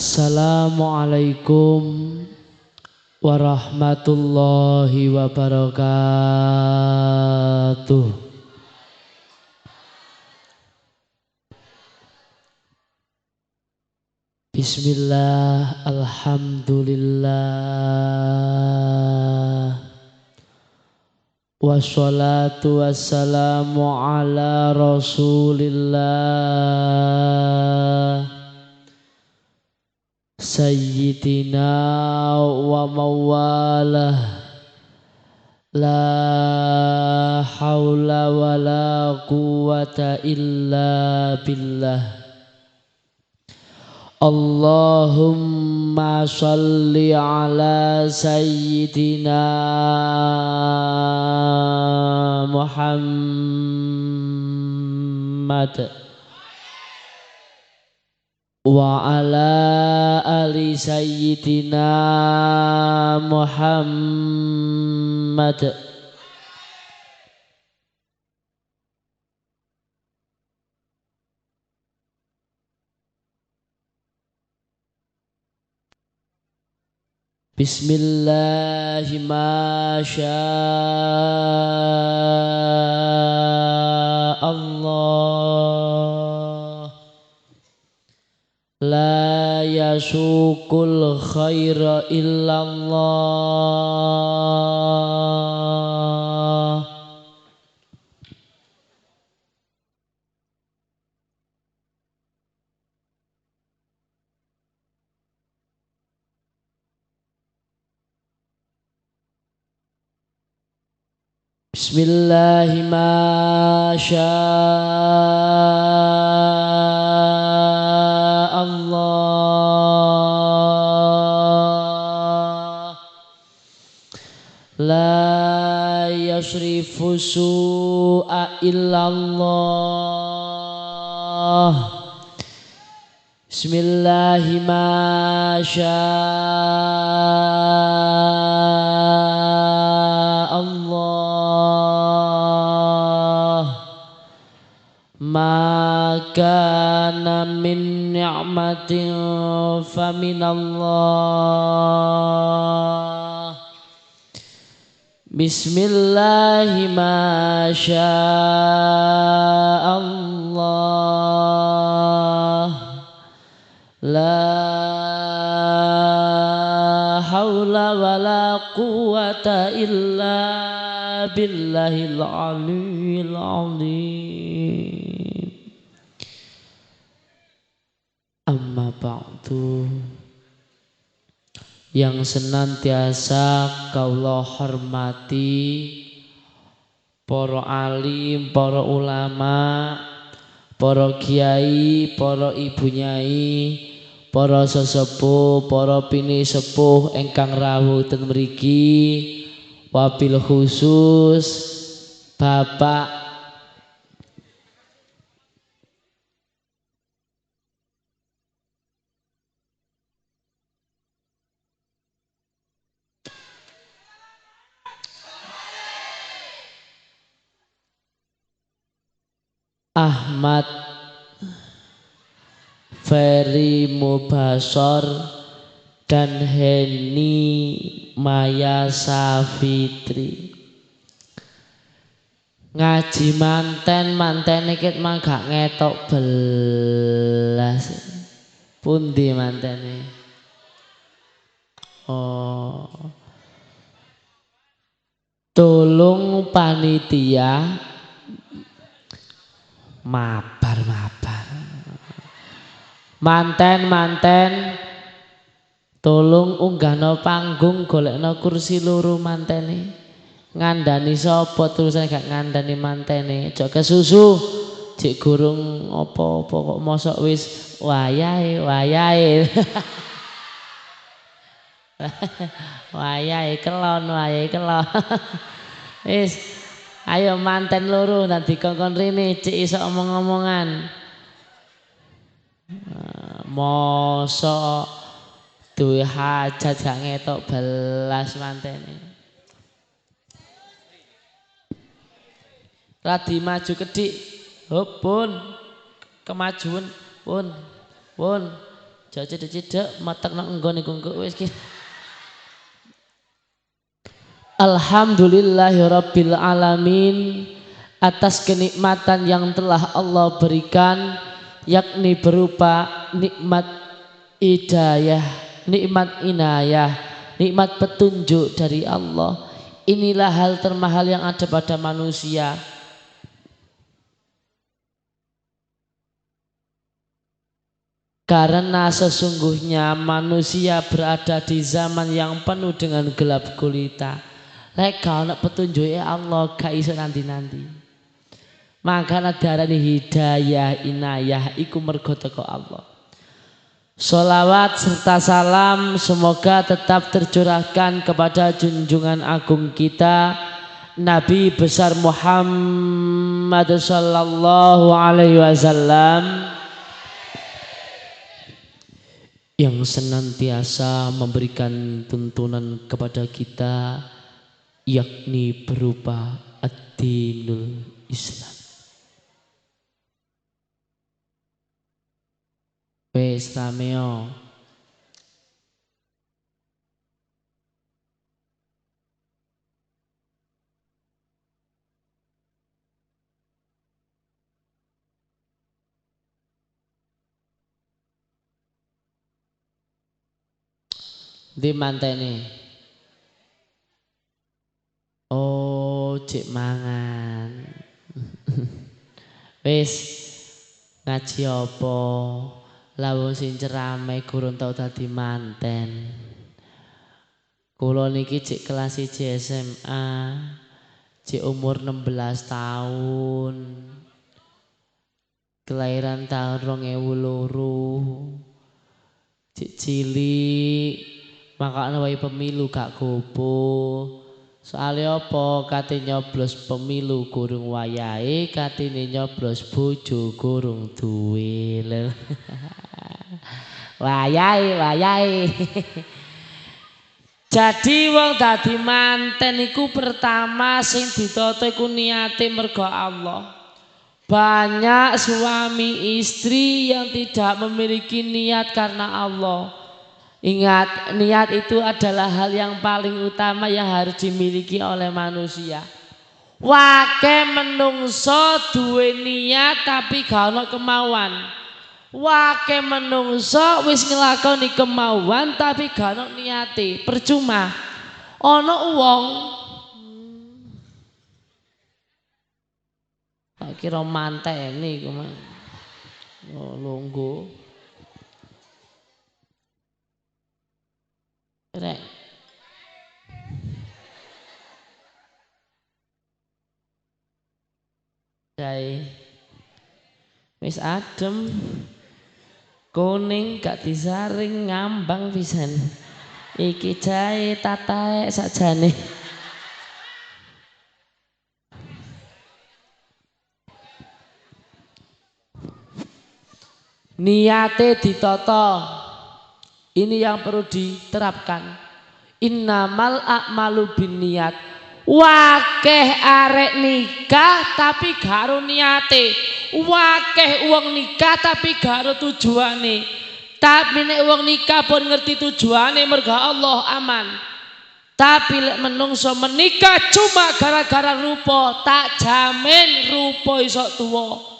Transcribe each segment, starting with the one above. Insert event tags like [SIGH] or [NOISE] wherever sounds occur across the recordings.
Assalamualaikum warahmatullahi wabarakatuh. Bismillah, Alhamdulillah Wassalatu wassalamu ala rasulillah سيدنا ومواله لا حول ولا قوة إلا بالله. اللهم صل على سيدنا محمد. Wa ala ali sayyidina Muhammad Bismillahi masya Allah La yasukul khaira illallah Bismillahirrahmanirrahim Allah su'a illallah. Bismillahi ma Allah. Maka min ni'matin faminallah Bismillahi ma Allah La hawla wa la quwata illa billahil aliyil azim. Amma ba'du yang senantiasa kaulah hormati para alim, para ulama, para kiai, para ibu nyai, para sesepuh, para pini sepuh engkang rawuh ten mriki wabil khusus Bapak Ahmad. Ferry Mubasor dan Heni Maya Safitri ngaji manten manten ikut mah gak ngetok belas. Pundi mantene? Oh. Tolong panitia mabar mabar manten manten tolong unggahno panggung golekno kursi luru mantene. Ngandani sapa terus gak ngandani mantene. Aja kesusu cek gurung apa-apa kok mosok wis wayahe wayahe. [LAUGHS] Wayahe kelon wayahe kelon. [LAUGHS] Wis Ayo manten loro nanti kongkon rini cik iso omong-omongan. Mosok duwe hajat gak ngetok belas mantene. Radi maju kedik. Hop pun kemajuan pun pun Jauh cedek-cedek matak nang enggon iku wis ki. Alhamdulillahirabbil alamin atas kenikmatan yang telah Allah berikan yakni berupa nikmat hidayah, nikmat inayah, nikmat petunjuk dari Allah. Inilah hal termahal yang ada pada manusia. Karena sesungguhnya manusia berada di zaman yang penuh dengan gelap gulita. Lek kalau petunjuk Allah gak iso nanti-nanti. Makanya darani hidayah inayah iku mergo Allah. Salawat serta salam semoga tetap tercurahkan kepada junjungan agung kita Nabi besar Muhammad sallallahu alaihi wasallam yang senantiasa memberikan tuntunan kepada kita yakni berupa ad-dinul Islam. Wes rameo. Di mantene. Oh, cek mangan. [LAUGHS] Wes ngaji apa? Lawung sing cerame gurun tau dadi manten. Kula niki cek kelas 1 SMA. Cek umur 16 tahun. Kelahiran tahun 2002. Cek cilik. Makanya wae pemilu gak gopo. Soalnya apa kate nyoblos pemilu gurung wayahe, kate nyoblos bojo gurung duwe. [LAUGHS] wayahe, wayahe. [LAUGHS] Jadi wong dadi manten iku pertama sing ditata iku niate mergo Allah. Banyak suami istri yang tidak memiliki niat karena Allah. Ingat, niat itu adalah hal yang paling utama yang harus dimiliki oleh manusia. Wake menungso duwe niat tapi gak ono kemauan. Wake menungso wis ngelakoni kemauan tapi gak ono niate, percuma. Ono uang kira manteni kuwi. Oh, lungguh. Rek. Jai. Wis adem. Kuning gak disaring ngambang pisan. Iki jahe tatae sakjane. Niate ditata. Ini yang perlu diterapkan. Innamal a'malu niat. Wakeh arek nikah tapi garo niate. Wakeh uang nikah tapi garo tujuane. Tapi nek uang nikah pun ngerti tujuane merga Allah aman. Tapi lek menungso menikah cuma gara-gara rupa, tak jamin rupa iso tuwa.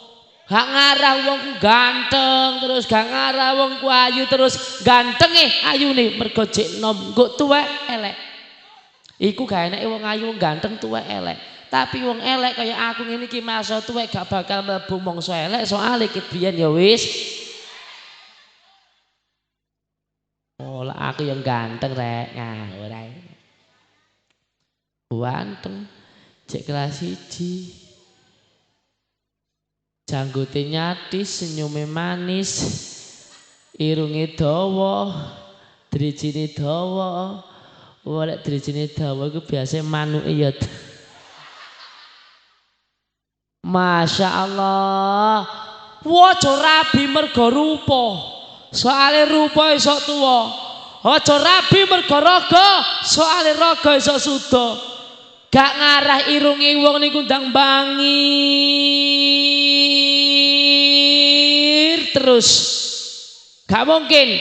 Gak ngarah wong ganteng terus gak ngarah wong ku ayu terus ganteng eh ayu nih mergo jek nom nggo tuwek elek. Iku gak enak wong ayu wong ganteng tuwek elek. Tapi wong elek kaya aku ngene iki masa tuwek gak bakal mlebu mongso elek soalnya kit biyen ya wis. Oh, aku yang ganteng rek ngawur ae. Ganteng. Cek kelas 1. Janggote nyatis, senyume manis, irunge dawa, drijine dawa. Walek drijine dawa iku biasa manuke ya. Masya Allah. Wajo rabi mergo rupa. Soale rupa iso tuwa. Aja rabi mergo raga, soale raga iso suda. Gak ngarah irunge wong niku ndang bangi terus Gak mungkin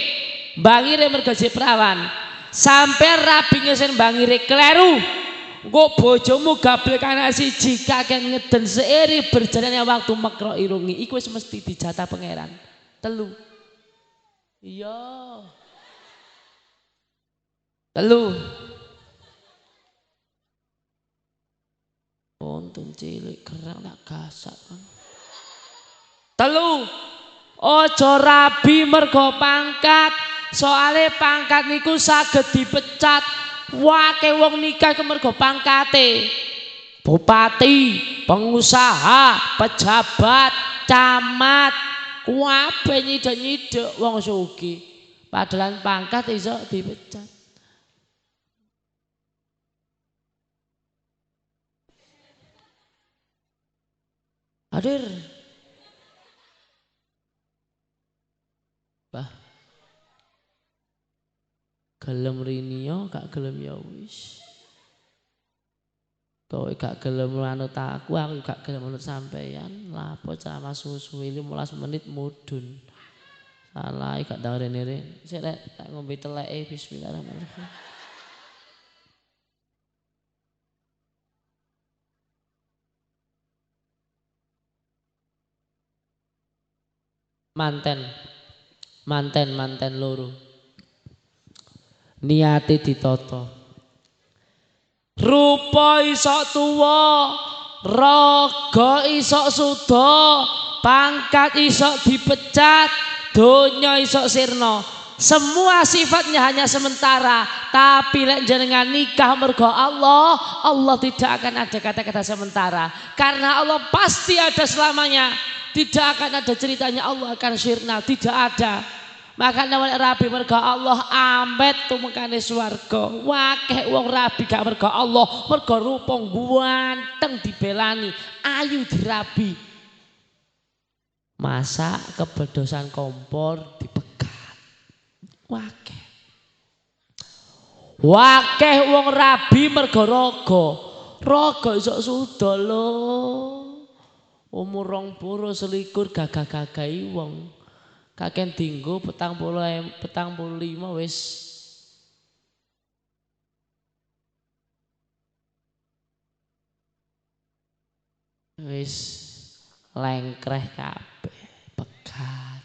bangire mergo perawan. Sampai rabi ngesen bangire kleru. Engko bojomu gabel kana siji kakek ngeden seiri berjalannya waktu makro irungi iku wis mesti dijatah pangeran. Telu. Iya. Telu. Untung cilik kerang tak gasak kan. Telu. Ojo rabi mergo pangkat. Soale pangkat niku saged dipecat. Wake wong nikah ke mergo pangkate. Bupati, pengusaha, pejabat, camat, kuabe nyidek-nyidek wong sugi. Padahal pangkat iso dipecat. Hadir. Bah. Gelem rinio gak gelem ya wis. Kowe gak gelem manut aku, aku gak gelem manut sampeyan. Lapo ceramah susu 15 menit mudun. Salah gak dengerin ini. Saya tak ngombe teleke bismillahirrahmanirrahim. manten manten manten loro. Niate ditata. Rupa isok tuwa raga isok suda pangkat isok dipecat donya isok sirna. Semua sifatnya hanya sementara tapi lek jenengan nikah mergo Allah Allah tidak akan ada kata-kata sementara. Karena Allah pasti ada selamanya. Tidak akan ada ceritanya Allah akan sirna, tidak ada. Maka nawal rabi merga Allah ambet tumekane swarga. Wakeh wong rabi gak merga Allah, merga rupa ganteng dibelani, ayu dirabi. Masa kebedosan kompor dipegat. Wakeh. Wakeh wong rabi merga raga. Raga iso suda loh umur rong selikur gagah-gagahi wong kakek tinggu petang puluh petang puluh lima wis. Wis lengkreh kabeh pekat.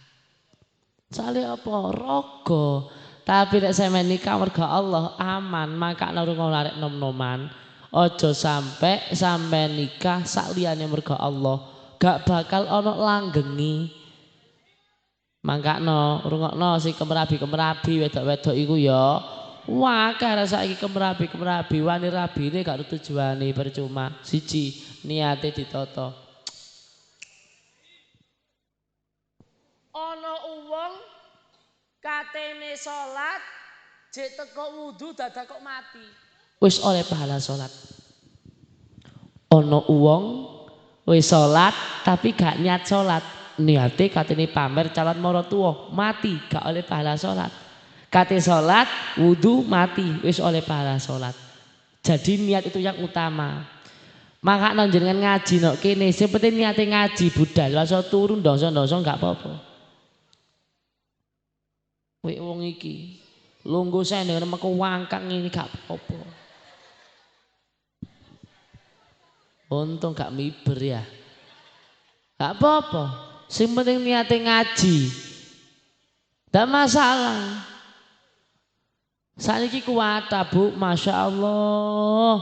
Sale apa? Rogo tapi nek sampe nikah merga Allah aman. Maka nurung larek nom-noman. Ojo sampai sampai nikah sak liyane merga Allah. Gak bakal ono langgengi mangkakno rungokno si kemerabi-kemerabi wedok-wedok iku ya. Wah karena saiki kemerabi-kemerabi wani ini gak tujuane percuma. Siji niate ditoto ono uwong katene salat jek teko wudu dadak kok mati. Wis oleh pahala salat. Ono uwong wis salat tapi gak niat salat niate katene pamer calon mara tuwa mati gak oleh pahala salat. Kate salat wudu mati wis oleh pahala salat. Jadi niat itu yang utama. Maka jenengan ngaji nok kene penting niate ngaji budal. Langsung turun dosa-dosa gak apa-apa. Wih wong iki lungguh saya dengan meku wangkang ini gak apa-apa. Untung gak miber ya. Gak apa-apa. Sing penting niatnya ngaji. Gak masalah. Saiki kuat Bu, Masya Allah.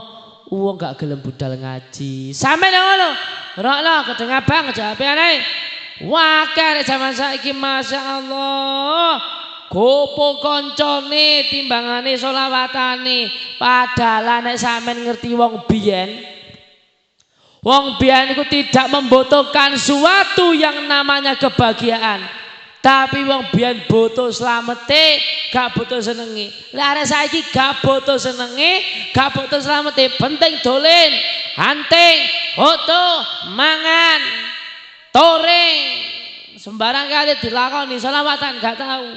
Uang gak gelem budal ngaji. Sampai yang ngono. Rokno kedengar bang jawabnya Wakar zaman saiki Masya Allah. Gopo koncone timbangane solawatane. Padahal nek sampean ngerti wong biyen Wong biyen itu tidak membutuhkan suatu yang namanya kebahagiaan. Tapi wong biyen butuh slamete, gak butuh senengi. Lah arek saiki gak butuh senengi, gak butuh slamete, penting dolen, hunting, foto, mangan, touring. Sembarang kali dilakoni selawatan gak tahu.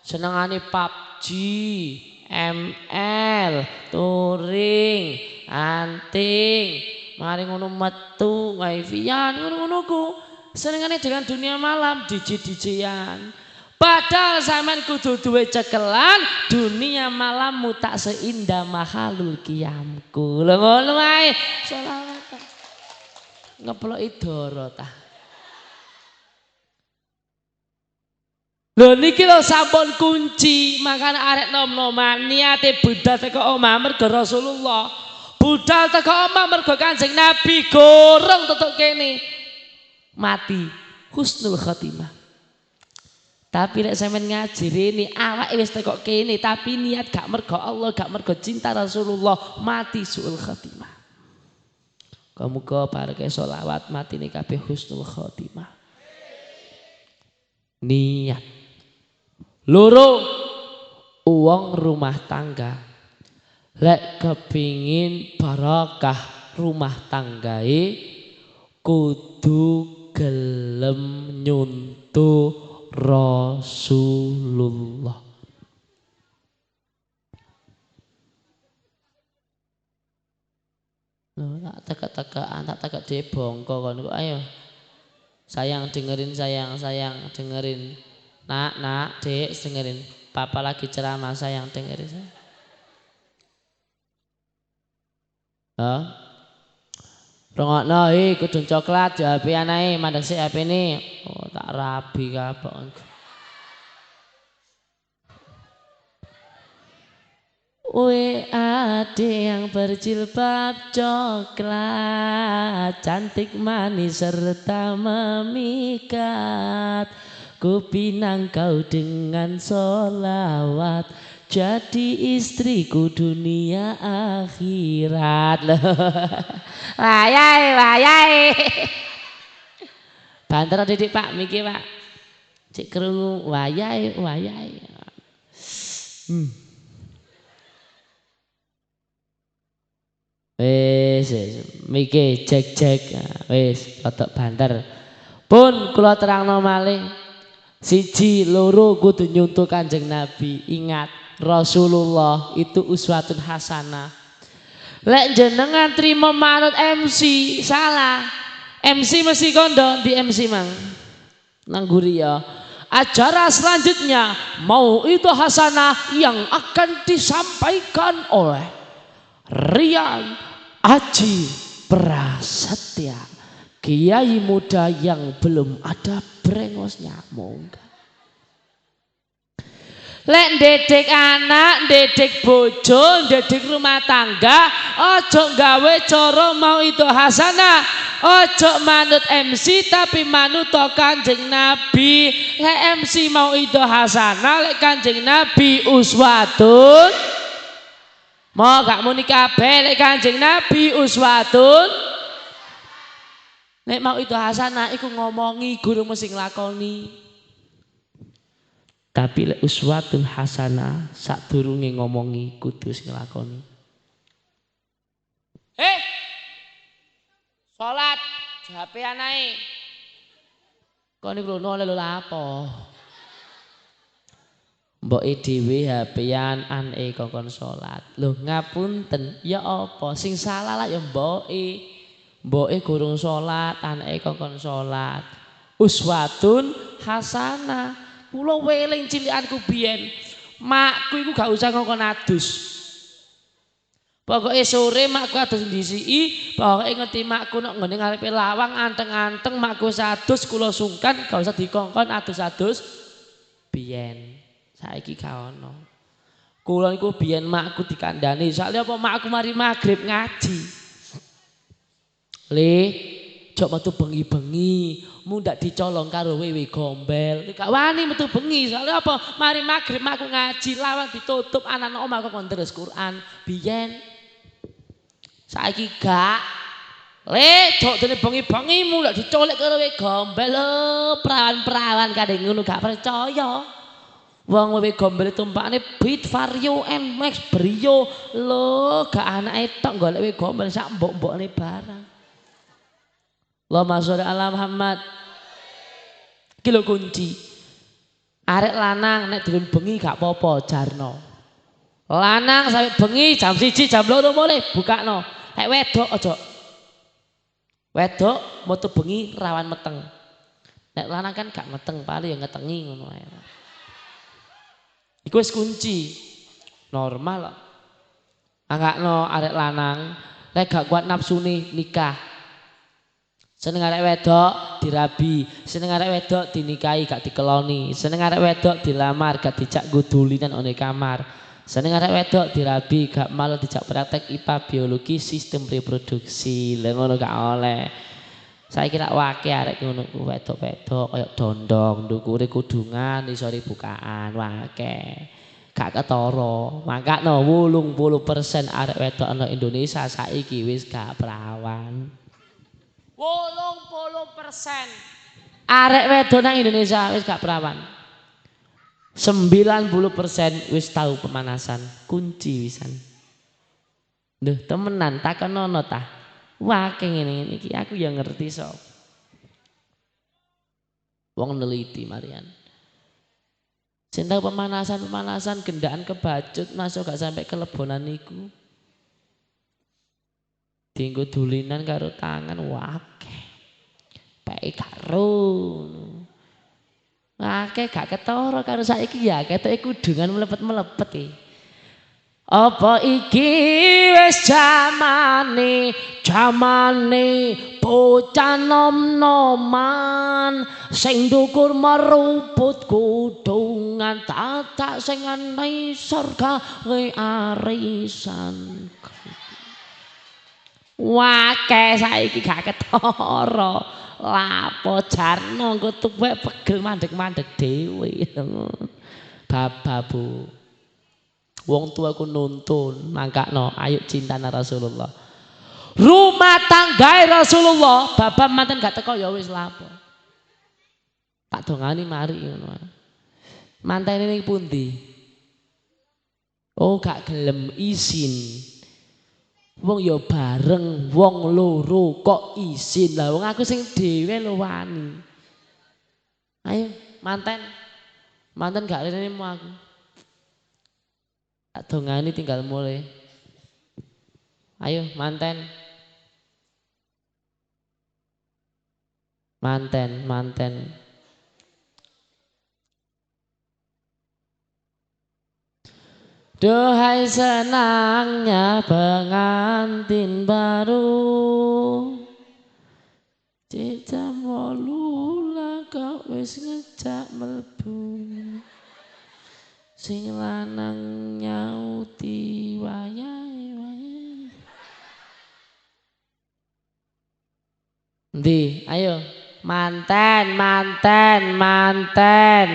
Senengane PUBG, ML, touring, hunting, Mari ngono metu wifi-an ngono-ngono ku. Senengane dengan dunia malam DJ-DJ-an. Padahal zaman kudu duwe cekelan, dunia malammu tak seindah mahalul kiamku. Lho ngono ae. Selawat. Ngeplok idoro ta. Lho niki lho sampun kunci, makane arek nom-noman niate budal teko omah mergo Rasulullah. Budal teko omah mergo Kanjeng Nabi gorong tetuk kene. Mati husnul khotimah. Tapi lek sampean ngaji rene awake wis teko kene tapi niat gak mergo Allah, gak mergo cinta Rasulullah, mati suul khatimah. Muga bareke selawat mati nih kabeh husnul khatimah. Niat. Loro uang rumah tangga. Lek kepingin barokah rumah tanggae kudu gelem nyuntuh Rasulullah. Tak teka-tekaan, tak teka dia bongko kan. Ayo. Sayang dengerin, sayang, sayang dengerin. Nak, nak, dek dengerin. Papa lagi ceramah, sayang dengerin. Sayang. Oh. Rongokno iki kudu coklat HP anae mandek sik HP ini. Oh tak rabi. Weh ade yang berjilbab coklat Cantik manis serta memikat Ku pinang kau dengan solawat jadi istriku dunia akhirat loh. Wayai, wayai. Banter didik Pak Miki Pak. Cik kerungu wayai, wayai. Hmm. Wis, Miki cek cek. Wis, kotok banter. Pun kula terangno malih. Siji loro kudu nyuntuh Kanjeng Nabi. Ingat Rasulullah itu uswatun hasanah. Lek jenengan terima manut MC salah. MC mesti kondo di MC mang. Nangguri ya. Acara selanjutnya mau itu hasanah yang akan disampaikan oleh Rian Aji Prasetya. Kiai muda yang belum ada brengosnya. Moga. Lek dedek anak, dedek bojo, dedek rumah tangga, ojo gawe coro mau itu hasanah. Ojo manut MC tapi manut to Kanjeng Nabi. Lek MC mau itu hasanah, lek Kanjeng Nabi uswatun. Mau gak muni kabeh lek Kanjeng Nabi uswatun. Lek mau itu hasanah iku ngomongi guru mesti nglakoni. Tapi lek uswatun hasanah sak durunge ngomongi kudu sing lakoni. Eh. Salat HP anae. Kok niku lho lho apa? Mboke dhewe HP-an ane kokon salat. Lho ngapunten, ya apa? Sing salah lah ya mboke. Mboke gurung salat, anake kokon salat. Uswatun hasanah. Kula weling cilikanku biyen. Makku iku gak usah ngongkon adus. Pokoke sore makku adus ndisiki, pokoke ngerti makku nek nggone ngarepe lawang anteng-anteng makku sadus kula sungkan gak usah dikongkon adus-adus biyen. Saiki gak ono. Kula niku biyen makku dikandani, soalnya apa makku mari magrib ngaji. Le, jok metu bengi-bengi, mu dicolong karo wewe gombel. Gak wani metu bengi, soalnya apa? Mari maghrib aku ngaji, lawan ditutup anak omah kok terus Quran. Biyen saiki gak Le, jok dene bengi-bengi mu ndak dicolek karo wewe gombel. Perawan-perawan kadang ngono gak percaya. Wong wewe gombel tumpakane beat vario max brio. Lho, gak anake tok golek wewe gombel sak mbok-mbokne barang. Allahumma sholli ala Muhammad. Kilo kunci. Arek lanang nek durung bengi gak apa-apa jarno. Lanang sampai bengi jam siji jam loro boleh bukakno. Nek wedok aja. Wedok metu bengi rawan meteng. Nek lanang kan gak meteng, paling ya ngetengi ngono ae. Iku wis kunci. Normal kok. no arek lanang, lek gak kuat nafsu nih nikah. Seneng arek wedok dirabi, seneng arek wedok dinikahi gak dikeloni, seneng arek wedok dilamar gak dijak gudulinan one kamar. Seneng arek wedok dirabi gak malah dijak praktek IPA biologi sistem reproduksi. Lah ngono gak oleh. Saya kira wake arek ngono wedok-wedok kaya dondong, ndukure kudungan, isore bukaan, wake. Gak ketara. Makakno 80% arek wedok ana Indonesia saiki wis gak perawan. 80% arek wedok nang Indonesia wis gak perawan. 90% wis tahu pemanasan, kunci wisan. Duh, temenan takenono ta. Wah, ngene iki aku yang ngerti so. Wong neliti Marian. Cinta pemanasan-pemanasan gendaan kebacut masuk gak sampai kelebonan niku. Tinggu dulinan karo tangan wake. Pake karo. Wake gak ketara karo saiki ya ketok kudungan melepet-melepet iki. Apa iki wis jamane jamane bocah nom-noman sing ndukur meruput kudungan tatak sing anai surga we arisan Wake saiki gak ketara lapo jarno engko tuwek pegel mandek-mandek dhewe bababu Wong tua ku nuntun, mangkakno, ayo cinta Rasulullah. Rumah tangga Rasulullah, bapak mantan gak teko ya wis lapo. Tak dongani mari ngono. Mantan ini pundi? Oh gak gelem izin. Wong ya bareng, wong loro kok izin lah. Wong aku sing dhewe lho wani. Ayo mantan, mantan gak rene aku. Tak dongani tinggal mulai. Ayo manten. Manten, manten. Dohai senangnya pengantin baru. Cicam walulah kau wis ngejak melbu sing lanang nyauti wayahe wayahe. Ndi, ayo. Manten, manten, manten.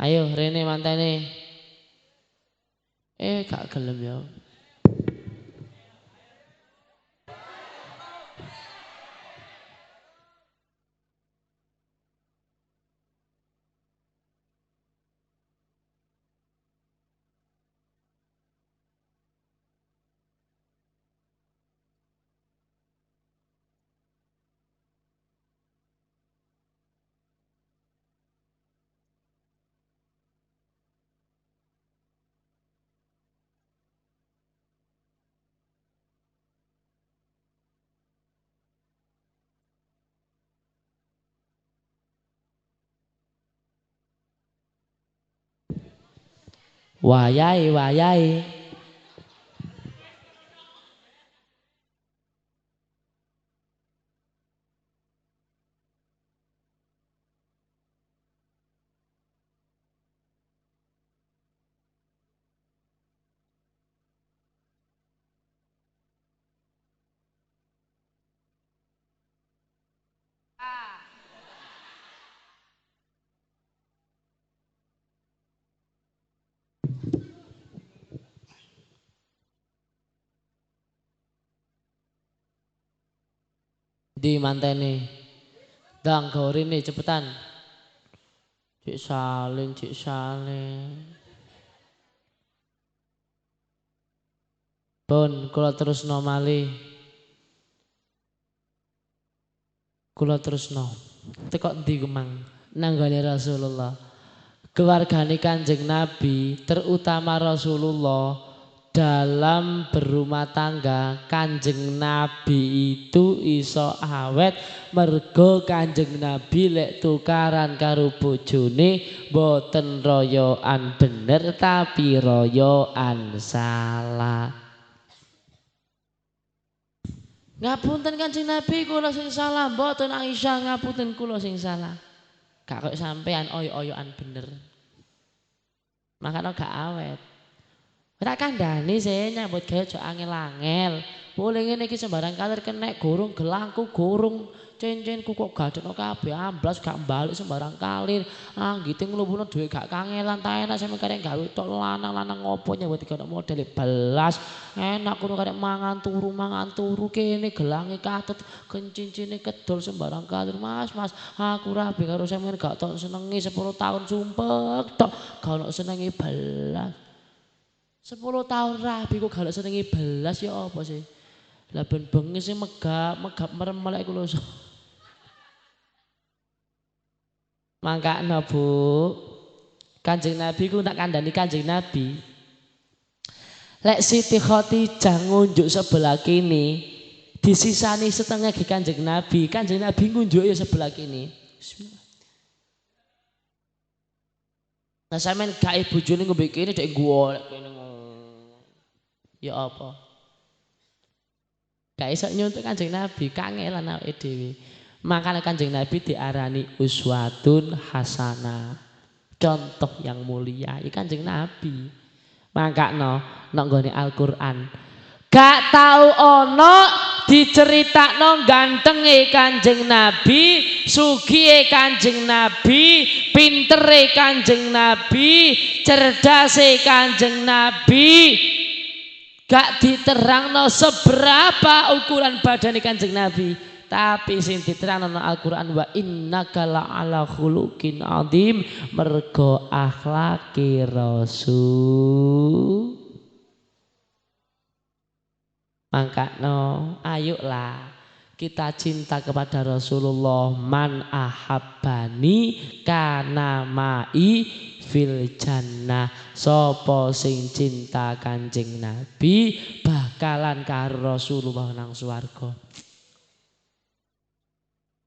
Ayo Rene mantene. Eh gak gelem ya. Wayai, wayai. Di mantene. Dang gorine cepetan. Cik saling, cik saling. Pun kula terus nomali. Kula terus no. Tekok di gemang. Nanggani Rasulullah. Keluargani kanjeng Nabi terutama Rasulullah dalam berumah tangga kanjeng nabi itu iso awet mergo kanjeng nabi lek tukaran karo bojone boten royoan bener tapi royoan salah. Ngapunten kanjeng nabi kula sing salah boten Aisyah ngapunten kula sing salah. Gak kok sampean oyo-oyoan bener. Makanya gak awet Ora kandhani sih nyambut gawe aja angel-angel. Boleh ngene iki sembarang kalir kenek gurung gelangku gurung cincinku kok gadekno kabeh amblas gak balik sembarang kalir. Gitu nglumpuno dhuwit gak kangelan ta enak sampe karek gawe tok lanang-lanang ngopo nyambut gawe model belas. Enak kudu karek mangan turu mangan turu kene gelange katut kencincine kedol sembarang kalir Mas Mas aku rabi karo sampeyan gak tok senengi 10 tahun sumpek tok gak ono senengi belas. Sepuluh tahun rabi kok gak senengi belas ya apa sih? Lah ben bengi sih megap, megap merem melek kula. [LAUGHS] Mangkakno Bu. Kanjeng Nabi ku tak kandhani Kanjeng Nabi. Lek Siti Khadijah ngunjuk sebelah kini, disisani setengah ke Kanjeng Nabi. Kanjeng Nabi ngunjuk ya sebelah kini. Bismillah. Nah sampean gawe bojone ngombe kene dek golek Ya apa? Gak iso nyuntuk Kanjeng Nabi, kangelan awake dhewe. Makanya Kanjeng Nabi diarani uswatun hasanah. Contoh yang mulia, ya Kanjeng Nabi. Makakno nek nggone Al-Qur'an. Gak tau ono diceritakno gantenge Kanjeng Nabi, sugihe Kanjeng Nabi, pintere Kanjeng Nabi, cerdase Kanjeng Nabi, Gak diterangno seberapa ukuran badan kanjeng Nabi. Tapi sing diterangno Al-Qur'an wa innaka ala khuluqin azim mergo akhlake Rasul. Mangkakno, ayolah kita cinta kepada Rasulullah man ahabbani kana mai fil jannah sapa sing cinta Kanjeng Nabi bakalan karo Rasulullah nang swarga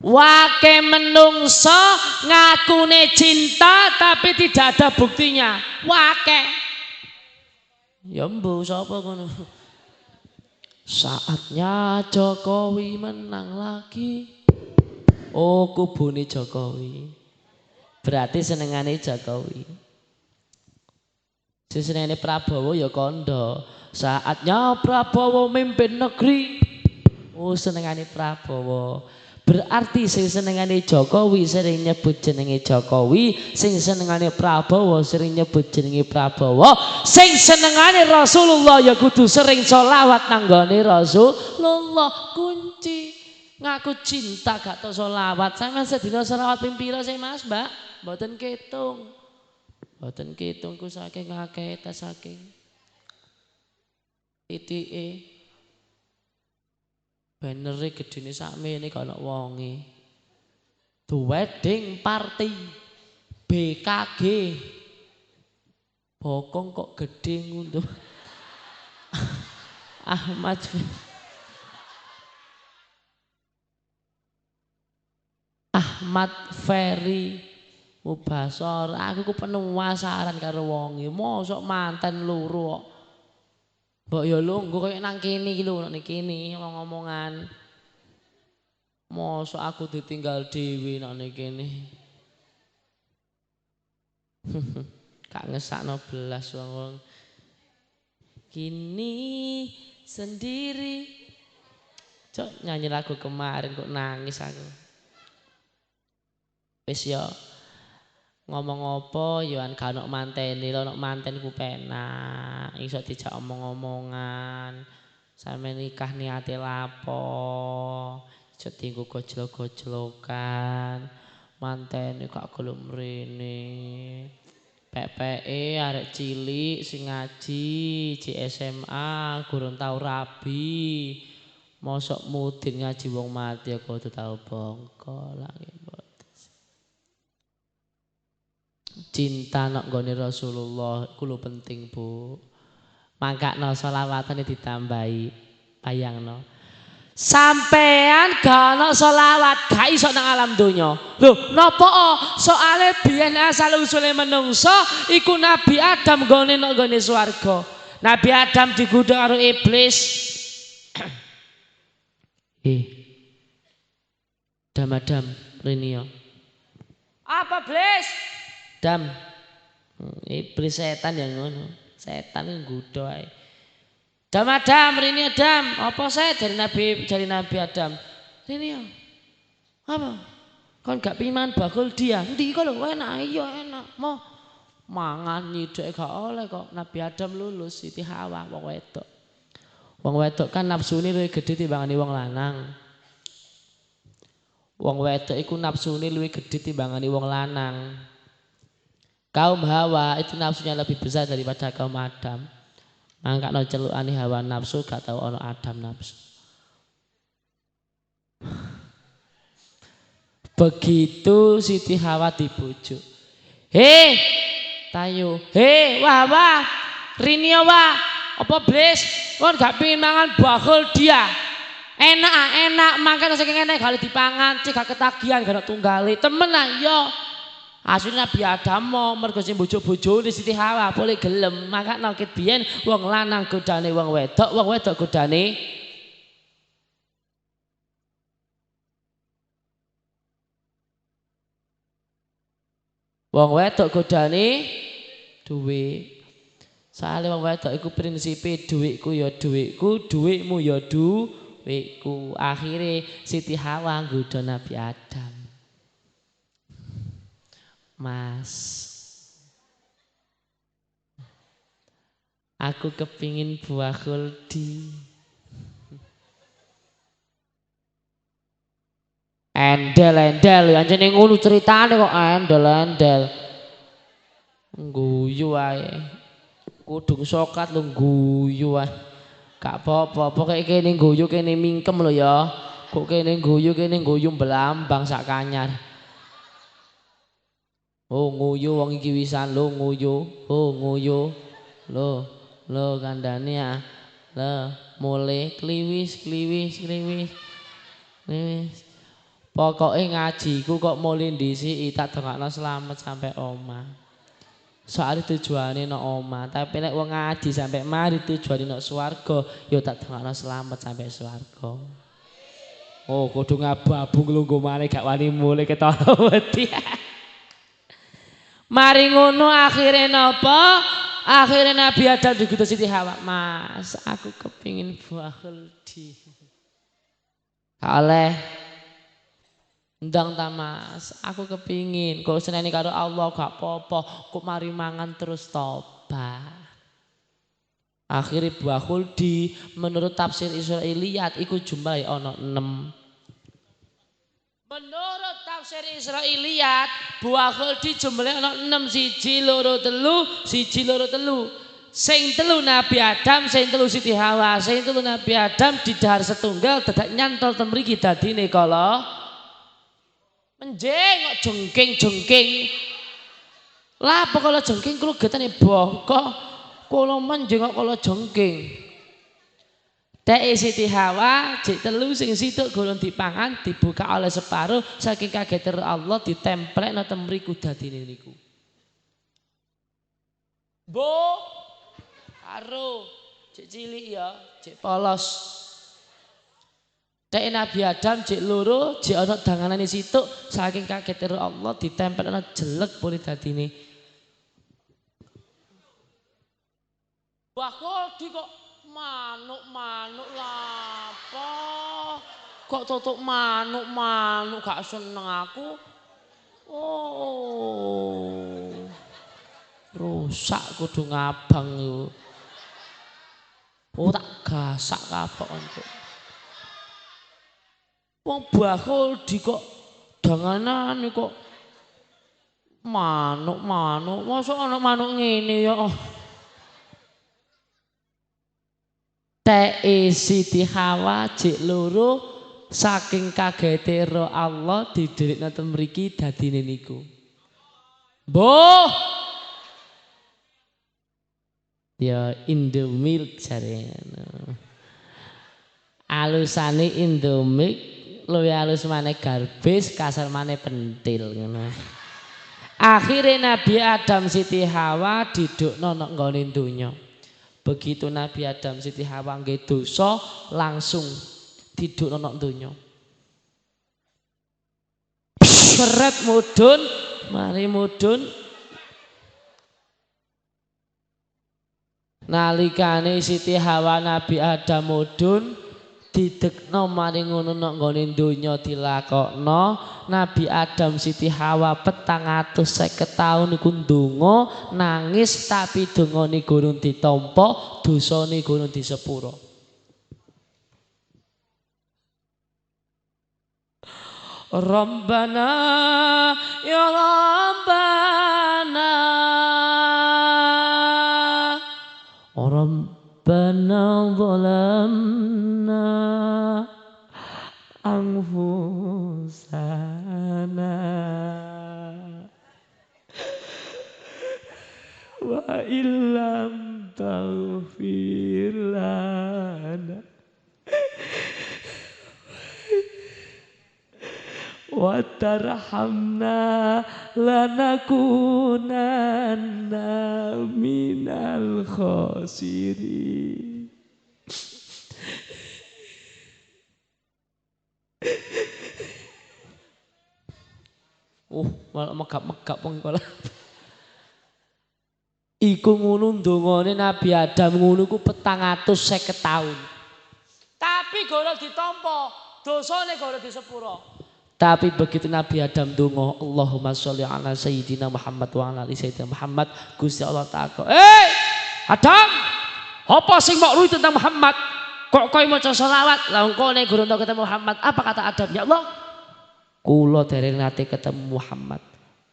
Wake menungso ngakune cinta tapi tidak ada buktinya. Wake. Ya mbu sapa ngono. Saatnya Jokowi menang lagi. Oh kubune Jokowi. Berarti senengane Jokowi. Senengane Prabowo ya kondo. Saatnya Prabowo mimpin negeri. Oh senengane Prabowo. Berarti sing senengane Jokowi sering nyebut jenenge Jokowi, sing senengane Prabowo sering nyebut jenenge Prabowo, sing senengane Rasulullah ya kudu sering sholawat nanggone Rasulullah kunci ngaku cinta gak tau sholawat sama sedina sholawat pimpira sih mas mbak mboten ketung mboten ketung ku saking akeh ta saking titike Banere gedene sakmene kok ana wonge. The Wedding Party BKG. Bokong kok gede ngono. [LAUGHS] Ahmad Ahmad Ferry Mubasor aku ku penuh wasaran karo wonge mosok manten luru kok Mbok ya lungguh koyo nang kene iki lho nek kene ngomong-ngomongan. Mosok aku ditinggal dewi nek kene. [LAUGHS] Kak ngesakno belas wong-wong. Kini sendiri. Cok nyanyi lagu kemarin kok nangis aku. Wis ya. Ngomong apa ya kan ono manteni lho ono manten ku penak. Iso dijak omong-omongan. Sampe nikah niate lapo. Iso tinggu gojlok-gojlokan manten kok gelem mrene. PPE arek cilik sing ngaji di SMA gurung tau rabi. Mosok mudin ngaji wong mati aku tuh tau bongko lagi cinta nak gone Rasulullah kulo penting Bu Mangkakno selawatane ditambahi bayangno. Sampean gak ono selawat gak iso nang alam donya. Lho, napa soale biyen asal usule menungso iku Nabi Adam gone nang gone swarga. Nabi Adam digodha karo iblis. [CLEARS THROAT] eh. Dam-dam rinio. Apa iblis? Dam. Iblis setan yang ngono. Setan nggodha ae. Adam Adam rini Adam. Apa saya dari Nabi dari Nabi Adam? Rini apa? Kon gak pingin bakul dia. Ndi kalau enak? Iya enak. Mau mangan nyidek gak oleh kok. Nabi Adam lulus Siti Hawa wong wedok. Wong wedok kan nafsu ini lebih gede timbangane wong lanang. Wong wedok iku ini lebih gede timbangane wong lanang kaum Hawa itu nafsunya lebih besar daripada kaum Adam Angkat no celukane hawa nafsu gak tau ono adam nafsu. Begitu Siti Hawa dibujuk. Hei, tayu. Hei, wah wah. Rinio wah. Apa blis? Kon gak pingin mangan bakul dia. Enak, enak. Makan saking enak kalau dipangan, cek gak ketagihan gak tunggali. Temen lah, yo. Asline Nabi Adam mau mergo sing bojo-bojone Siti Hawa boleh gelem. Maka nakit biyen wong lanang godane wong wedok, wong wedok godane Wong wedok godane duwe. Soale wong wedok iku prinsipe dhuwitku ya dhuwitku, dhuwitmu ya dhuwitku. Akhire Siti Hawa nggodha Nabi Adam. Mas. Aku kepingin buah kuldi Endel endel. Anjene ngono ceritane kok. Endel endel. Guyu ae. Kudung sokat lu guyu ae. Gak apa-apa. Pokoke kene guyu kene mingkem lho ya. Kok kene guyu kene guyu belambang sak kanyar Oh nguyu wong iki wisan lo nguyu. Oh nguyu. Lo lo kandhane ya. Lo mulai kliwis kliwis kliwis. Kliwis. Pokoke ngajiku kok mulai ndisi tak dongakno selamat sampai oma. Soale tujuane no oma, tapi nek wong ngaji sampai mari tujuane no swarga, yo tak dongakno selamat sampai swarga. Oh, kudu ngabu-abu nglungguh maneh gak wani mulai ketara [LAUGHS] wedi. Mari ngono akhirnya napa? Akhirnya Nabi Adam juga Siti Hawa. Mas, aku kepingin buah khuldi. Oleh Ndang ta Mas, aku kepingin kok seneni karo Allah gak apa-apa, kok mari mangan terus tobat. Akhirnya buah khuldi menurut tafsir Israiliyat iku jumlahe ana 6. Menurut tafsir Israiliyat, buah khuldi jumlahnya ana 6 siji loro telu, siji loro telu. Sing telu Nabi Adam, sing telu Siti Hawa, sing telu Nabi Adam di dahar setunggal dadak nyantol ten mriki dadine kala kok jengking-jengking. Lah apa kala jengking krugetane bongkok, kula menjeng kok kala jengking. Dek Siti Hawa, cek telu sing situ gulung dipangan dibuka oleh separuh saking kaget Allah ditemplek nang mriku dadine niku. Bo karo cek cilik ya, cek polos. Dek Nabi Adam cek loro, cek ana danganane situ saking kaget Allah ditempel nang jelek boleh dadine. Wah kok manuk-manuk lapo kok tutuk manuk-manuk gak seneng aku. Oh rusak kudu ngabang yo. Oh tak gasak kapok untuk. Wong bakul di kok danganan kok. Manuk-manuk masa anak manuk ngene ya oh Tei Siti Hawa jek loro saking kagete ro Allah didelikna ten mriki dadine niku. Mbah. Ya Indomilk jare. Alusane Indomilk luwih alus maneh garbis, kasar maneh pentil ngono. Akhirnya Nabi Adam Siti Hawa didukno nang nggone donya. Begitu Nabi Adam Siti Hawa nggih dosa langsung didukno nang donya. Seret mudun, mari mudun Nalikane Siti Hawa Nabi Adam mudun didekno maring ngono nek nggone donya dilakokno. Nabi Adam Siti Hawa petang atus seket tahun iku ndonga nangis tapi dongane gurung ditampa dosane gurung disepuro. Rabbana ya Rabbana ربنا ظلمنا أنفسنا وإن لم تغفر لنا Watarhamna lanakunanna minal khosirin. Uh, malah megap-megap wong kala. Iku ngono ndongane Nabi Adam ngono ku 450 taun. Tapi gora ditampa, dosane gora disepuro. Tapi begitu Nabi Adam dungo Allahumma sholli ala Sayyidina Muhammad wa ala ali Sayyidina Muhammad Gusti Allah tako Eh Adam Apa sing mau ruhi tentang Muhammad? Kok kau mau selawat? Lalu kau nih gurun ketemu Muhammad Apa kata Adam? Ya Allah. Kulo dari nate ketemu Muhammad.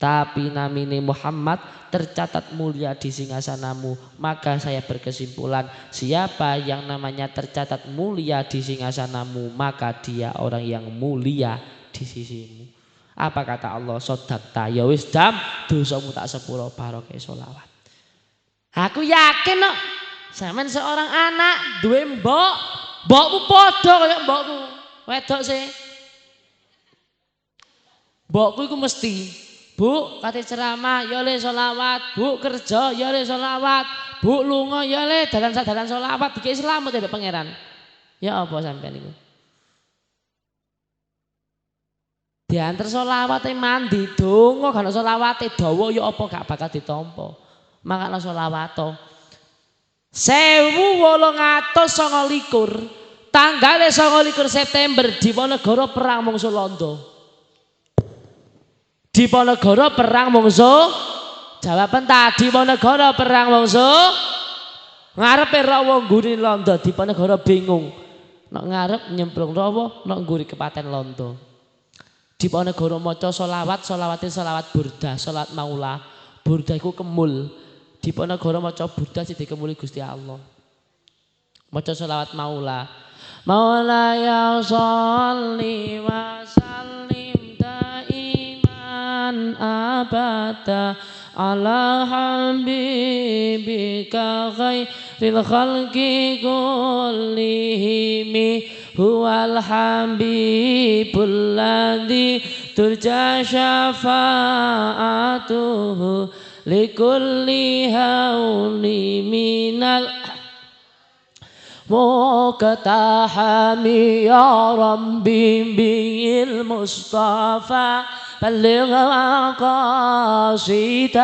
Tapi namine Muhammad tercatat mulia di singgasanamu. Maka saya berkesimpulan siapa yang namanya tercatat mulia di singgasanamu maka dia orang yang mulia di sisimu. Apa kata Allah? Sodakta ya wis dam dosamu tak sepuro barokah solawat. Aku yakin kok sampean seorang anak duwe mbok, mbokmu padha kaya mbokku. Wedok sih. Mbokku iku mesti Bu, kate ceramah ya le selawat, Bu kerja ya le selawat, Bu lunga ya le dalan dalan selawat dikek selamat ya pangeran. Ya apa sampean iku? diantar selawate mandi donga karena selawate dawa ya apa gak bakal ditampa. maka no solawat sewu wolong atau September di Ponegoro perang mungsu Londo. Di Ponegoro perang mungsu jawaban tadi Ponegoro perang mungsu ngarepe rawa guri Londo di Ponegoro bingung. Nek ngarep nyemplung rawa nek guri kepaten Londo. Di Ponegoro maca solawat, solawate solawat burda, solawat maula. Burda iku kemul. Di Ponegoro maca burda sing dikemuli Gusti Allah. Maca solawat maula. Maula ya sholli wa sallim daiman abada. Ala habibika khairil khalqi kullihimi. Huwal habibul ladzi turja syafa'atuhu likulli hauli minal muqtahami. Ya rabbi bil mustafa بلغ قاصدنا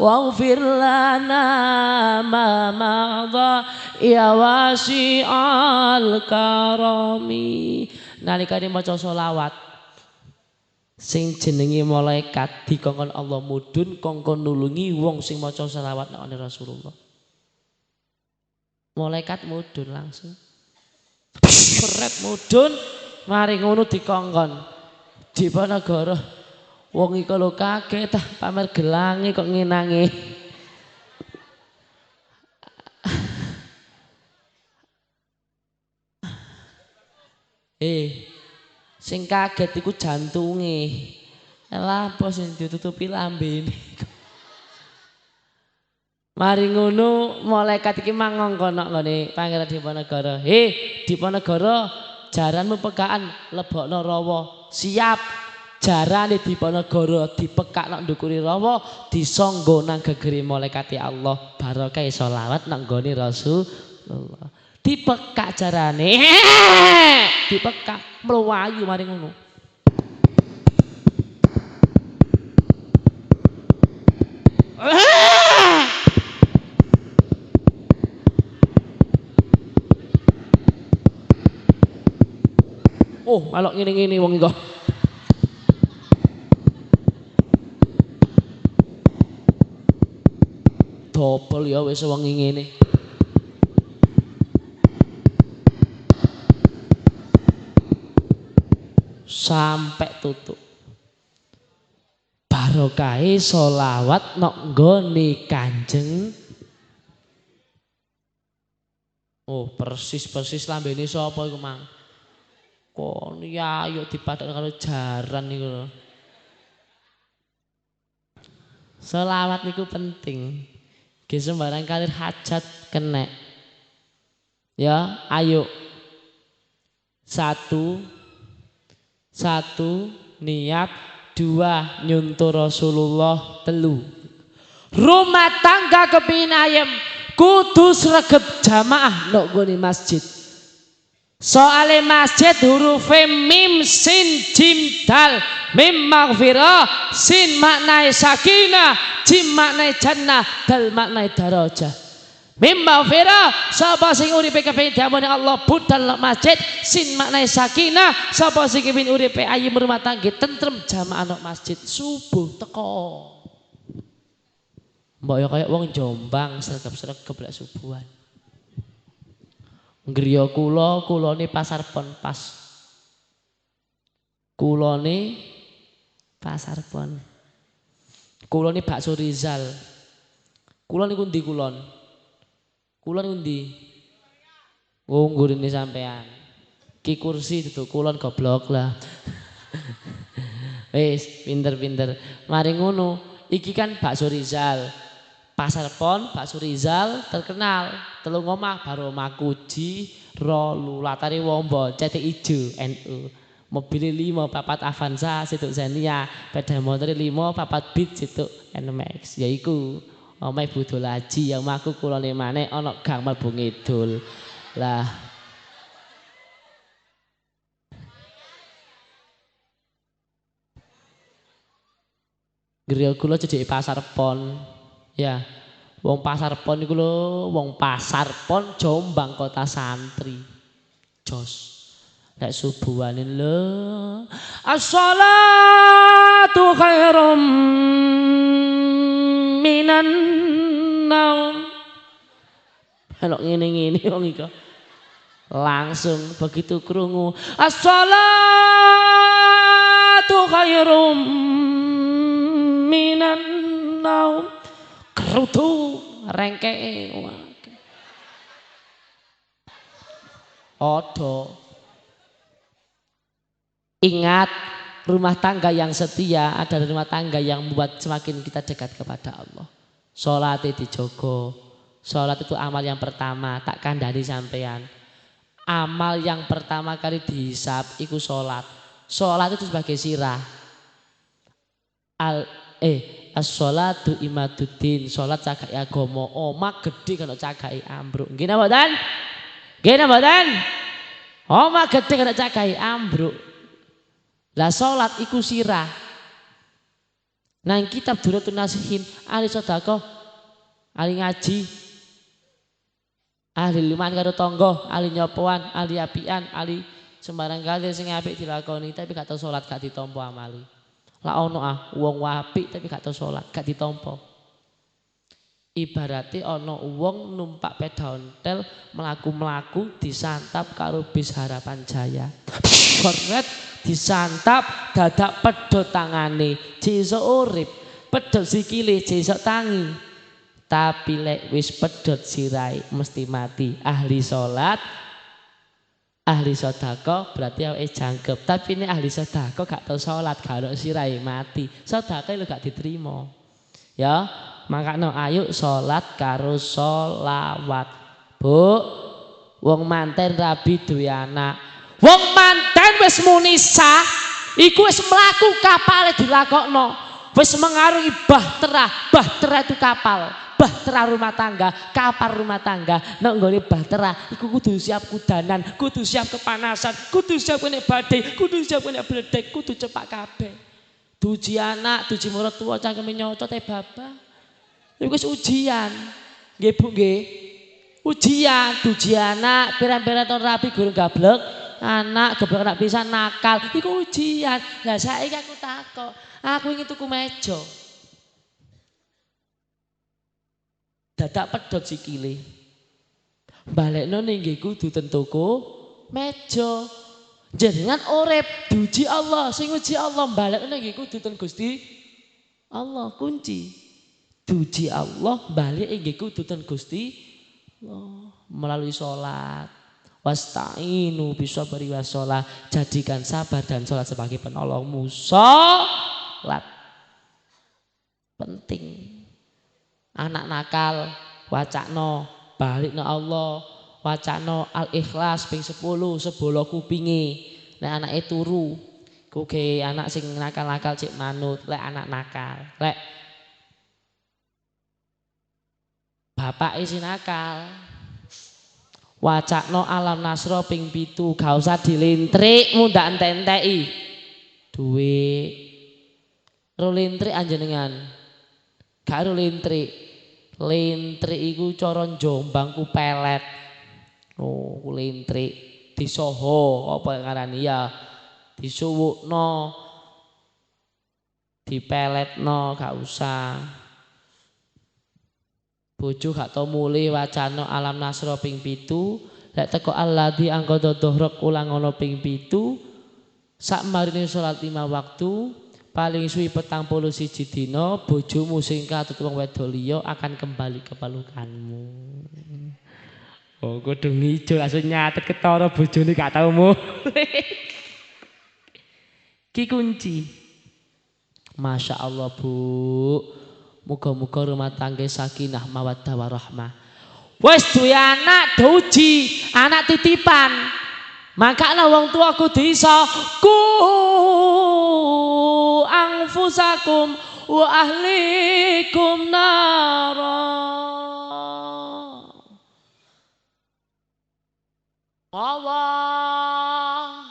واغفر لنا ما مضى ya wasi'al karami nalikane maca selawat sing jenenge malaikat dikongkon Allah mudun kongkon nulungi wong sing maca selawat nang Rasulullah malaikat mudun langsung Beret mudun mari ngono dikongkon Di Panagara wong iki kalau kaget tah pamer gelange kok ngenangi eh sing kaget iku jantunge. Lah apa sing ditutupi lambene Mari ngono malaikat iki mangongkono ngene Pangeran Diponegoro. He, Diponegoro, jaranmu pekaan lebokno rawa. Siap. Jarane Diponegoro dipekakno ndukuri rawa, disangga nang gegere malaikat Allah. Barokah selawat nang gone Rasulullah. Dipekak jarane. [LAUGHS] Dipekak mluwayu mari ngono. Oh, malok ngene-ngene wong iku. Dobel ya wis wengi ngene. Sampai tutup. Barokahe solawat nok nggone Kanjeng Oh, persis-persis lambene sapa iku, Mang? Kon ya ayo dipadakno karo jaran niku Selawat niku penting. Ge sembarang kalir hajat kena. Ya, ayo. Satu. Satu niat. Dua nyuntur Rasulullah. Telu. Rumah tangga kepinayem kudus regep jamaah. Nok masjid Soale masjid huruf mim sin jim dal mim maghfirah sin maknai sakinah jim maknai jannah dal maknai darajah. Mim maghfirah sapa sing uripe kepengin diampuni Allah budal masjid sin maknai sakinah sapa sing kepengin uripe ayu rumah tangga tentrem jamaah nok masjid subuh teko. Mbok ya kaya wong Jombang sregep-sregep lek subuhan Griya kula kulone pasar pon pas. Kulone pasar pon. Kulone bakso Rizal. Kulon niku ndi kulon? Kulon niku ndi? Oh nggurine sampean. Ki kursi itu kulon goblok lah. [LAUGHS] Wis pinter-pinter. Mari ngono, iki kan bakso Rizal. Pasar Pon, Pak Surizal terkenal. Telung omah baru makuji, rolu, latari wombo, cetek ijo, NU. Mobil lima, papat Avanza, situ Zania. Peda motor lima, papat Beat, situ NMAX. Yaiku, omah ibu dolaji, yang maku kulone mana, onok gang melbu ngidul. Lah, Geria kula jadi pasar pon. Ya. Wong pasar pon iku lho, wong pasar pon Jombang kota santri. Jos. Nek subuhane lho. As-salatu khairum minan naum. Elok ngene-ngene wong iku. Langsung begitu krungu as-salatu khairum minan naum rutu rengkeke Odo Ingat rumah tangga yang setia adalah rumah tangga yang membuat semakin kita dekat kepada Allah. Sholat itu dijogo. Sholat itu amal yang pertama, tak kandani sampean. Amal yang pertama kali dihisap itu sholat. Sholat itu sebagai sirah. Al, eh as-sholatu imaduddin. Salat cagak agama. Omah gede kalau cakai ambruk. Nggih napa dan nggih napa dan omah gede kalau cakai ambruk. Lah salat iku sirah. Nang kitab Duratun Nasihin ahli sedekah ahli ngaji ahli liman karo tangga ahli nyopoan ahli apian ahli sembarang kali sing apik dilakoni tapi gak tau salat gak ditampa amali lah ono ah wong wapi tapi gak tau sholat, gak ditompo. Ibaratnya ono wong numpak peda ontel melaku-melaku disantap karo bis harapan jaya. [LAUGHS] Beret disantap dadak pedot tangane, jisok urip, pedot sikile jisok tangi. Tapi lek wis pedot sirai mesti mati. Ahli sholat ahli sodako berarti awake jangkep. Tapi ini ahli sodako gak tau sholat, gak ada sirai mati. Sodako lu gak diterima. Ya, Makanya ayo sholat karo sholawat. Bu, wong manten rabi duwe anak. Wong manten wis muni sah, iku wis mlaku kapale dilakokno. Wis mengarungi bahtera, bahtera itu kapal. Bahtera rumah tangga, kapal rumah tangga. Nek nggone bahtera iku kudu siap kudanan, kudu siap kepanasan, kudu siap kene badai, kudu siap kene bledek, kudu cepak kabeh. Duji anak, duji tua cangkeme nyocot e baba. Iku wis ujian. Nggih Bu nggih. Ujian, duji anak, pirang-pirang tahun rapi gurung gablek, anak geblek anak bisa nakal, iku ujian. Lah saiki aku takok, aku ingin tuku meja. dadak pedhot sikile. Balekno ning nggih kudu tentuku meja. Jenengan urip duji Allah, sing uji Allah balekno nggih kudu ten Gusti Allah kunci. Duji Allah balik nggih kudu ten Gusti Allah melalui salat. Wasta'inu bisabri wasolah. Jadikan sabar dan sholat sebagai penolongmu. Sholat. Penting. Anak nakal wacakno balik no Allah wacakno al ikhlas ping 10 sebolo kupingi nek anake turu kuke anak sing nakal-nakal cek manut lek anak nakal. Lek bapak isi nakal wacakno alam nasro ping pitu gak usah dilintrik muda ente-entei duit rolintrik anjenengan. Gak rolintrik Lintrik iku cara Jombang ku pelet. Oh, lintrik disoho apa ngarani? Ya disuwukno dipeletno gak usah. Bojo gak tau muli wacana alam nasro ping pitu, lek teko alladzi angkata dohrok ulang ana ping pitu, sak marine salat lima waktu, paling suwi petang puluh siji dina bojomu sing katut wong wedok liya akan kembali ke pelukanmu. Oh, kudu ngijo langsung nyatet ketara bojone gak tau mu. [LAUGHS] Ki kunci. Masya Allah bu. Muga-muga rumah tangga sakinah mawaddah warahmah. Wes duwe anak doji, anak titipan. Makanya wong tua kudu iso ku anfusakum wa ahlikum nara. Allah.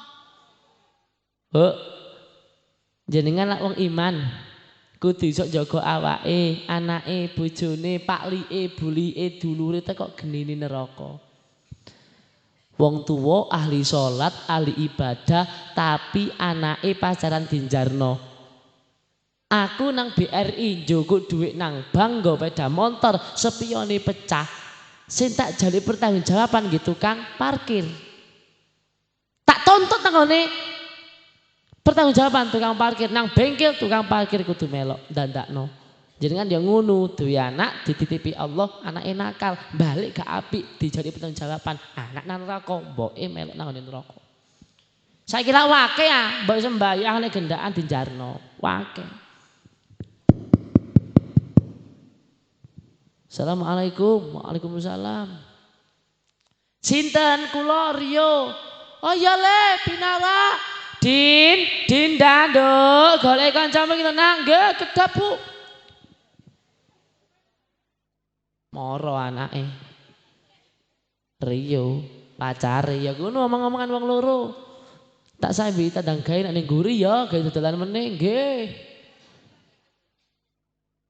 Oh. Jenengan lak wong iman. Kudu iso jaga awake, anake, bojone, paklike, bulike, dulure teko genine neraka. Wong tua ahli sholat, ahli ibadah, tapi anake pacaran dinjarno. Aku nang BRI jogo duit nang bank nggo peda motor sepione pecah. Sing tak jali pertanggungjawaban gitu Kang, parkir. Tak tuntut nangone pertanggungjawaban tukang parkir nang bengkel tukang parkir kudu melok dandakno. Kan dia ngunu, duwe anak dititipi Allah, anak nakal, balik ke api dijadi jawaban. Anak nang neraka, mboke melok nang neraka. Saya kira wake ya, mbok sembahyang nek gendaan dijarno, wake. Assalamualaikum. Waalaikumsalam. Sinten kula Rio. Oh iya le pinara. Din, din dando, golek kancamu kita nangge kedap Bu. Moro anake. Rio, pacare ya ngono omong-omongan wong loro. Tak sambi tandang gawe nek ning guri ya gawe dodolan meneh nggih.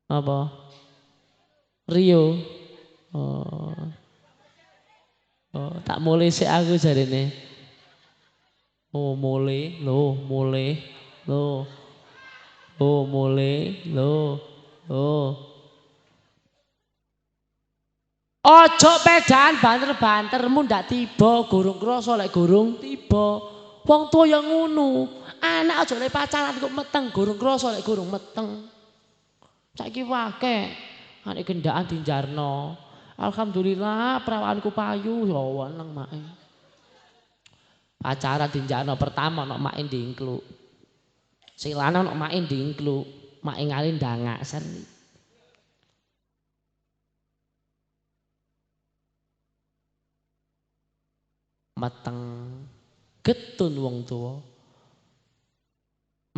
Apa? Rio. Oh. Oh, tak mulai sih aku jarine. Oh, mulai, lo, mulai, lo. Oh, mulai, lo. Oh. Ojo pedan banter-banter ndak tiba gurung krasa lek gurung tiba. Wong tuwa yang ngono. Anak aja lek pacaran kok meteng gurung krasa lek gurung meteng. Saiki wake anak gendaan dinjarno. Alhamdulillah perawanku payu ya weneng mae. Pacaran dinjarno pertama nok mae diingklu. Sing lanang nok mae diingklu, mae ngalih ndangak sen. meteng getun wong tua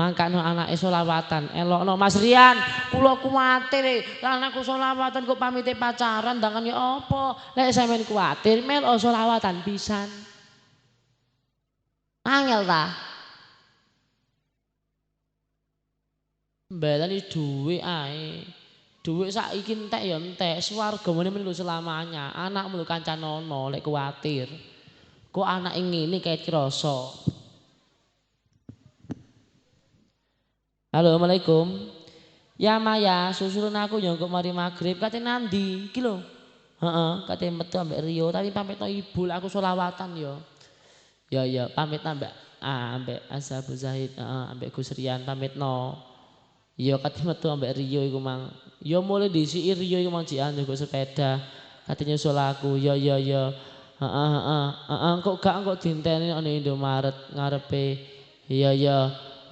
Mangkano anak solawatan, elokno Mas Rian, kula kuwatir e, anakku solawatan kok pamite pacaran dangan ya apa? Lek sampean kuwatir mel solawatan pisan. Angel ta? Mbelani duwe ae. Duwe saiki entek ya entek, swarga mene melu selamanya. Anakmu lho kancanono lek kuwatir. Kok anak ngene kae krasa. Halo, Assalamualaikum. Ya Maya, susulun aku yang kok mari maghrib. Kate nandi, iki lho. Heeh, metu ambek Rio, tapi pamit no ibu, aku solawatan yo. Ya ya, pamit ambek ah ambek Asabu Zahid, heeh, ambek Gusrian pamit no. Yo kate metu ambek Rio iku mang. Yo mulai disiki Rio iku mang jian juga sepeda. Kate nyusul aku. Yo yo yo. Heeh heeh. Heeh kok gak kok dinteni ning Indomaret ngarepe. Iya iya.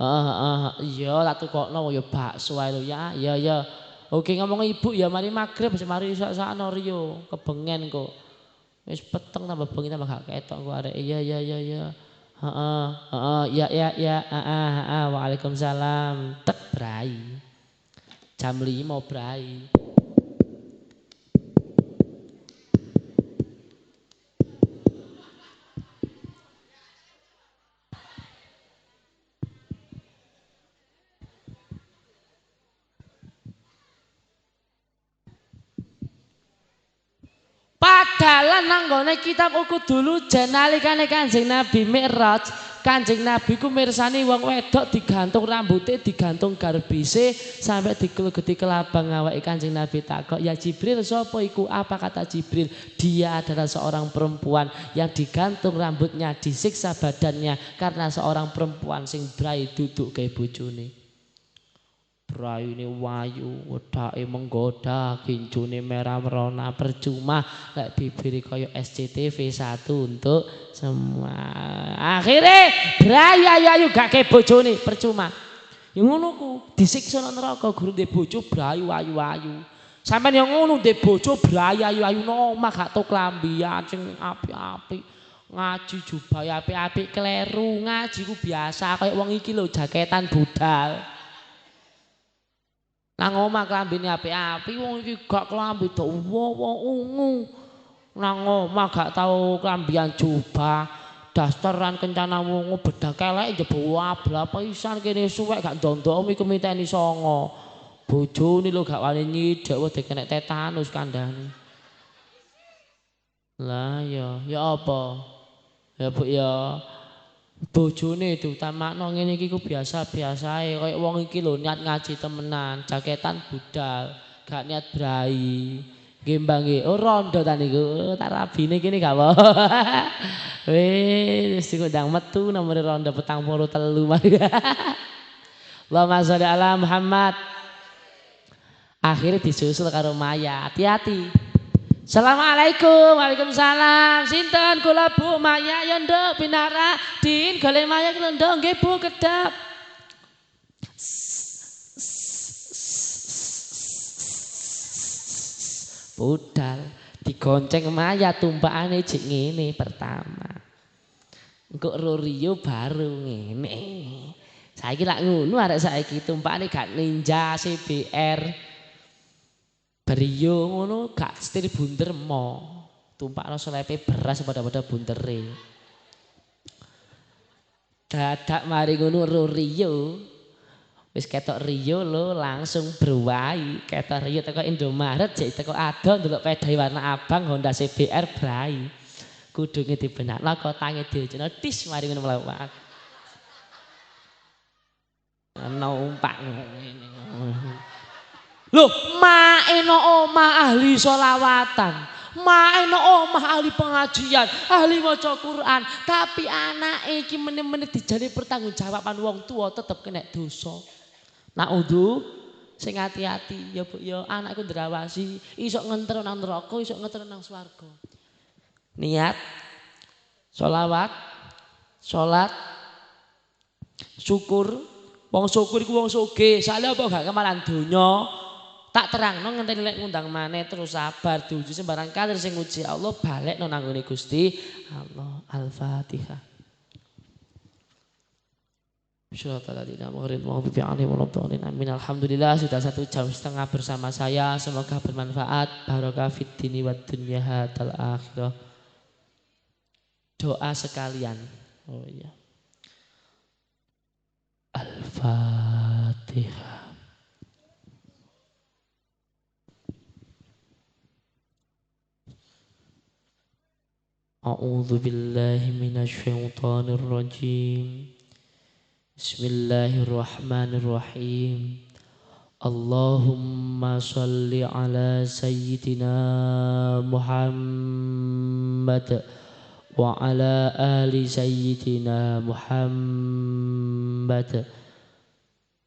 Heeh heeh. Iya tak tukokno ya bakso ae lho ya. Iya iya. Oke ngomong ibu ya mari magrib mari sak-sakno Rio kebengen kok. Wis peteng tambah bengi tambah gak ketok kok arek. Iya iya iya iya. Heeh, heeh, ya ya ya, heeh, heeh, Waalaikumsalam. Tek brai. Jam 5 brai. Padahal nanggone kitab uku dulu jenalikane Kanjeng Nabi Mi'raj, Kanjeng Nabi ku mirsani wong wedok digantung rambutnya, digantung garbise sampai dikelugeti kelabang awake Kanjeng Nabi takok, "Ya Jibril, sapa iku?" Apa kata Jibril? Dia adalah seorang perempuan yang digantung rambutnya, disiksa badannya karena seorang perempuan sing brai duduk kayak bojone. Brayune wayu, wedake menggoda, kincune merah merona percuma lek bibire kaya SCTV 1 untuk semua. Akhire brayu ayu-ayu gak ke bojone percuma. Ya ngono ku, disiksa nang neraka guru ndek bojo brayu ayu-ayu. Sampeyan yang ngono ndek bojo brayu ayu-ayu nomah gak tok klambi sing api-api. Ngaji jubah api-api kleru, ngaji ku biasa kayak wong iki lho jaketan budal. Nang omah klambine apik-apik wong iki gak klambi dawa ungu. Nang omah gak tau klambian jubah. Dasteran kencana wong bedak elek njebo abla pisan kene suwek gak ndondok iku miteni songo. Bojone lho gak wani nyidhek wedi kena tetanus kandhane. Lah ya, ya apa? Ya Bu ya. Bojone diutamakno ngene iki ku biasa-biasae kaya wong iki lho niat ngaji temenan jaketan budal gak niat brai. Nggih mbah nggih. Oh rondo ta niku? Tak rabine kene gak apa? [LAUGHS] Wis ndang metu nomor rondo petang puluh telu. [LAUGHS] Allahumma sholli ala Muhammad. Akhirnya disusul karo Maya hati-hati Assalamualaikum, Waalaikumsalam. Sinten kula Bu Maya ya nduk pinara din golek Maya kula nduk nggih Bu kedap. Budal digonceng Maya tumpakane jek ngene pertama. Engko Rorio baru ngene. Saiki lak ngono arek saiki tumpakane gak ninja CBR. Beriyo ngono gak setir bunder mo. Tumpakno selepe beras pada-pada bundere. Dadak mari ngono ro Rio. Wis ketok Rio lo langsung berwai. Ketok Rio teko Indomaret jek teko ado ndelok pedai warna abang Honda CBR brai. Kudunge dibenakno kotange dijono tis mari ngono mlawan. Numpak ngene. Loh, maeno omah ahli solawatan. Maeno omah ahli pengajian, ahli maca Quran, tapi anak iki menit-menit dijadi pertanggungjawaban wong tua tetep kena dosa. Nak udu sing hati-hati. Ya Bu ya anakku ndrawasi. Iso ngenter nang neraka iso ngenter nang swarga. Niat solawat, salat, syukur, wong syukur iku wong sugih, sale apa gak kemalan donya, tak terang no ngenteni lek ngundang maneh terus sabar diuji sembarang kali sing nguji Allah balik no nanggone Gusti Allah. Al-Fatihah. Amin Alhamdulillah sudah satu jam setengah bersama saya. Semoga bermanfaat. Barokah fit dini wa dunya hadal akhirah. Doa sekalian. Oh iya. Al-Fatihah A'udzu billahi minasyaitonir rajim Bismillahirrahmanirrahim. Allahumma salli ala sayyidina Muhammad wa ala ali sayyidina Muhammad.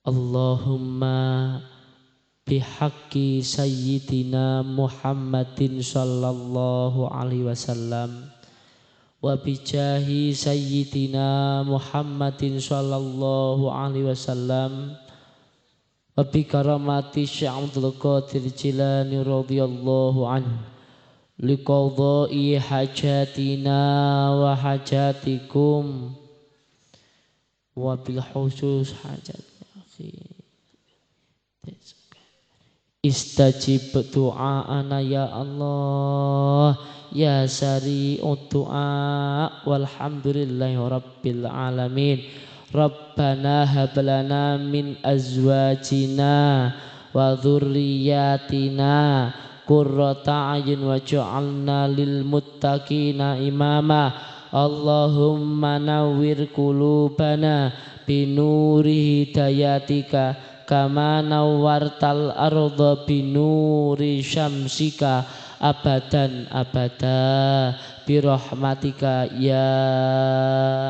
Allahumma bihaqqi sayyidina Muhammadin sallallahu alaihi wasallam wa bijahi sayyidina Muhammadin sallallahu alaihi wasallam. Wa bi karamati Syekh Abdul Qadir Jilani radhiyallahu anhu. Liqadai hajatina wa hajatikum. Wa bil khusus hajat. Akhi istajib doa ya Allah ya sari du'a walhamdulillahi rabbil alamin. Rabbana hablana min azwajina wa dhurriyyatina qurrata ayun waj'alna lil muttaqina imama. Allahumma nawwir qulubana binuri hidayatika kama nawwartal arda binuri syamsika abadan abada. Birahmatika ya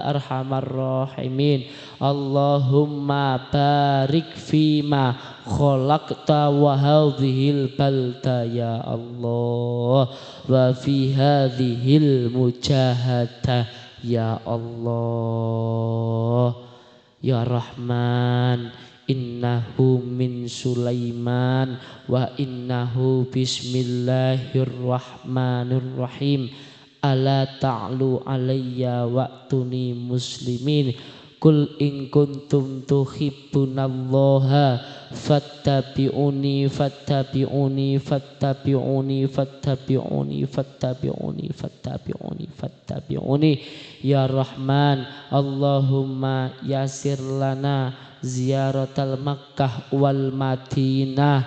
arhamar rahimin Allahumma barik fima khalaqta wa hadhil balda ya Allah. Wa fi hadhil mujahada ya Allah. Ya Rahman innahu min Sulaiman wa innahu bismillahirrahmanirrahim. Ala ta'lu alayya wa'tuni muslimin. Kul in kuntum tuhibbunallaha fattabi'uni fattabi'uni fattabi'uni fattabi'uni fattabi'uni fattabi'uni fattabi'uni. Ya Rahman Allahumma yasir lana ziyaratal Makkah wal Madinah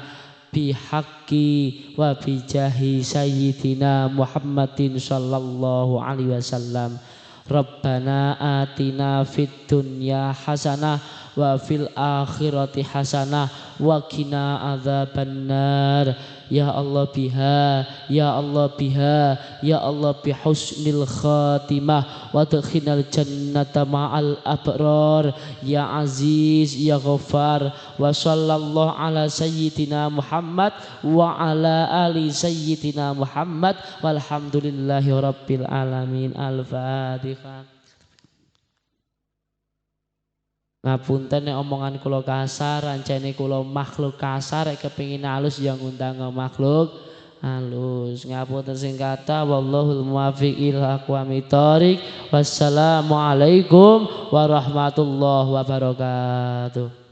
bihaqqi wa bijahi sayyidina Muhammadin sallallahu alaihi wasallam Rabbana atina fid dunya hasanah wa fil akhirati hasanah wa qina adzabannar Ya Allah biha Ya Allah biha Ya Allah bihusnil khatimah Wa dakhinal jannata ma'al abrar Ya Aziz Ya Ghaffar Wa sallallahu ala sayyidina Muhammad Wa ala ali sayyidina Muhammad Walhamdulillahi rabbil alamin Al-Fatihah Ngapunten omongan kula kasar, ancene kula makhluk kasar rek kepengin halus yang ngundang makhluk halus. Ngapunten sing kata wallahul muwaffiq ila aqwamit. Wassalamualaikum warahmatullahi wabarakatuh.